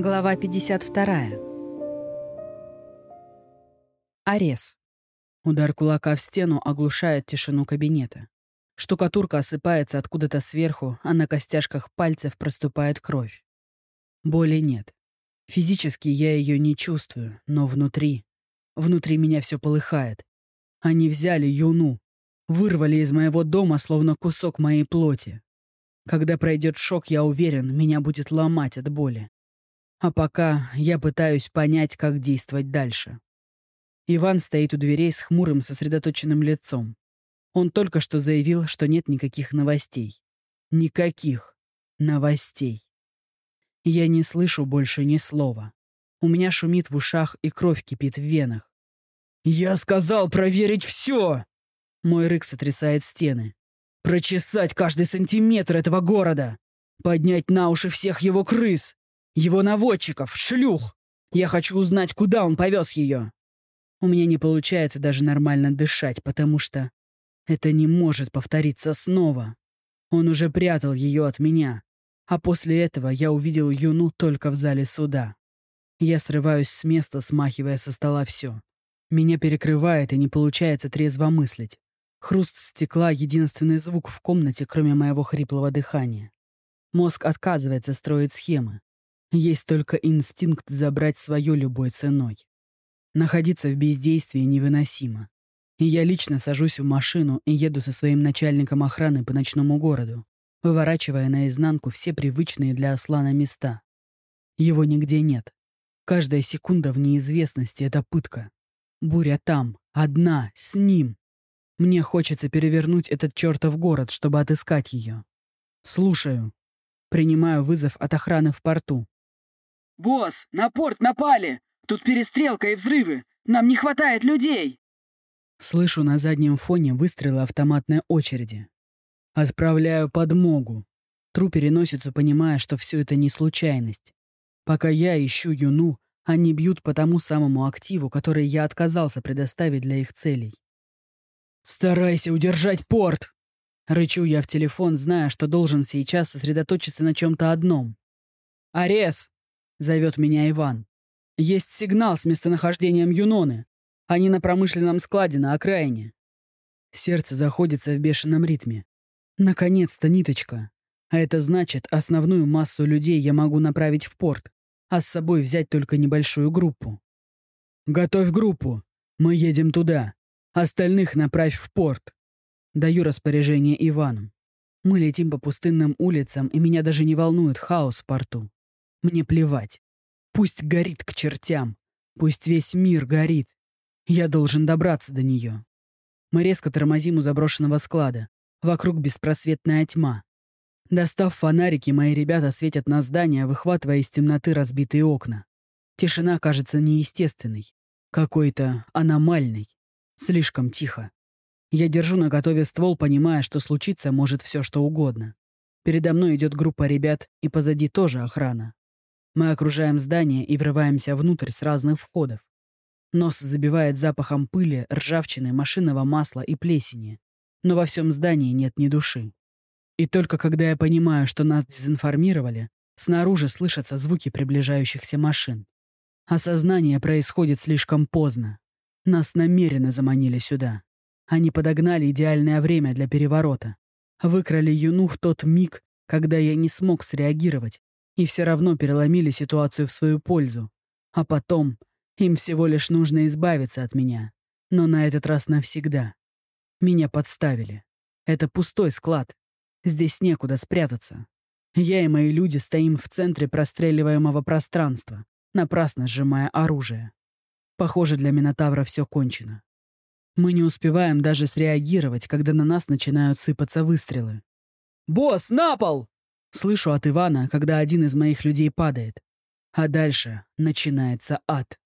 Глава 52. Арес. Удар кулака в стену оглушает тишину кабинета. Штукатурка осыпается откуда-то сверху, а на костяшках пальцев проступает кровь. Боли нет. Физически я ее не чувствую, но внутри... Внутри меня все полыхает. Они взяли Юну, вырвали из моего дома словно кусок моей плоти. Когда пройдет шок, я уверен, меня будет ломать от боли. А пока я пытаюсь понять, как действовать дальше. Иван стоит у дверей с хмурым, сосредоточенным лицом. Он только что заявил, что нет никаких новостей. Никаких новостей. Я не слышу больше ни слова. У меня шумит в ушах и кровь кипит в венах. «Я сказал проверить все!» Мой рык сотрясает стены. «Прочесать каждый сантиметр этого города! Поднять на уши всех его крыс! Его наводчиков, шлюх! Я хочу узнать, куда он повез ее. У меня не получается даже нормально дышать, потому что это не может повториться снова. Он уже прятал ее от меня. А после этого я увидел Юну только в зале суда. Я срываюсь с места, смахивая со стола все. Меня перекрывает и не получается трезво мыслить. Хруст стекла — единственный звук в комнате, кроме моего хриплого дыхания. Мозг отказывается строить схемы. Есть только инстинкт забрать свое любой ценой. Находиться в бездействии невыносимо. Я лично сажусь в машину и еду со своим начальником охраны по ночному городу, выворачивая наизнанку все привычные для Аслана места. Его нигде нет. Каждая секунда в неизвестности — это пытка. Буря там, одна, с ним. Мне хочется перевернуть этот чертов город, чтобы отыскать ее. Слушаю. Принимаю вызов от охраны в порту. «Босс, на порт напали! Тут перестрелка и взрывы! Нам не хватает людей!» Слышу на заднем фоне выстрелы автоматной очереди. Отправляю подмогу. Тру переносицу, понимая, что все это не случайность. Пока я ищу Юну, они бьют по тому самому активу, который я отказался предоставить для их целей. «Старайся удержать порт!» Рычу я в телефон, зная, что должен сейчас сосредоточиться на чем-то одном. «Арес!» — зовет меня Иван. «Есть сигнал с местонахождением Юноны. Они на промышленном складе на окраине». Сердце заходится в бешеном ритме. Наконец-то ниточка. А это значит, основную массу людей я могу направить в порт, а с собой взять только небольшую группу. «Готовь группу. Мы едем туда. Остальных направь в порт». Даю распоряжение Ивану. Мы летим по пустынным улицам, и меня даже не волнует хаос в порту. Мне плевать. Пусть горит к чертям. Пусть весь мир горит. Я должен добраться до нее. Мы резко тормозим у заброшенного склада. Вокруг беспросветная тьма. Достав фонарики, мои ребята светят на здание, выхватывая из темноты разбитые окна. Тишина кажется неестественной. Какой-то аномальной. Слишком тихо. Я держу на готове ствол, понимая, что случиться может все что угодно. Передо мной идет группа ребят, и позади тоже охрана. Мы окружаем здание и врываемся внутрь с разных входов. Нос забивает запахом пыли, ржавчины, машинного масла и плесени. Но во всем здании нет ни души. И только когда я понимаю, что нас дезинформировали, снаружи слышатся звуки приближающихся машин. Осознание происходит слишком поздно. Нас намеренно заманили сюда. Они подогнали идеальное время для переворота. Выкрали Юну в тот миг, когда я не смог среагировать, и все равно переломили ситуацию в свою пользу. А потом им всего лишь нужно избавиться от меня. Но на этот раз навсегда. Меня подставили. Это пустой склад. Здесь некуда спрятаться. Я и мои люди стоим в центре простреливаемого пространства, напрасно сжимая оружие. Похоже, для Минотавра все кончено. Мы не успеваем даже среагировать, когда на нас начинают сыпаться выстрелы. «Босс, на пол!» Слышу от Ивана, когда один из моих людей падает. А дальше начинается ад.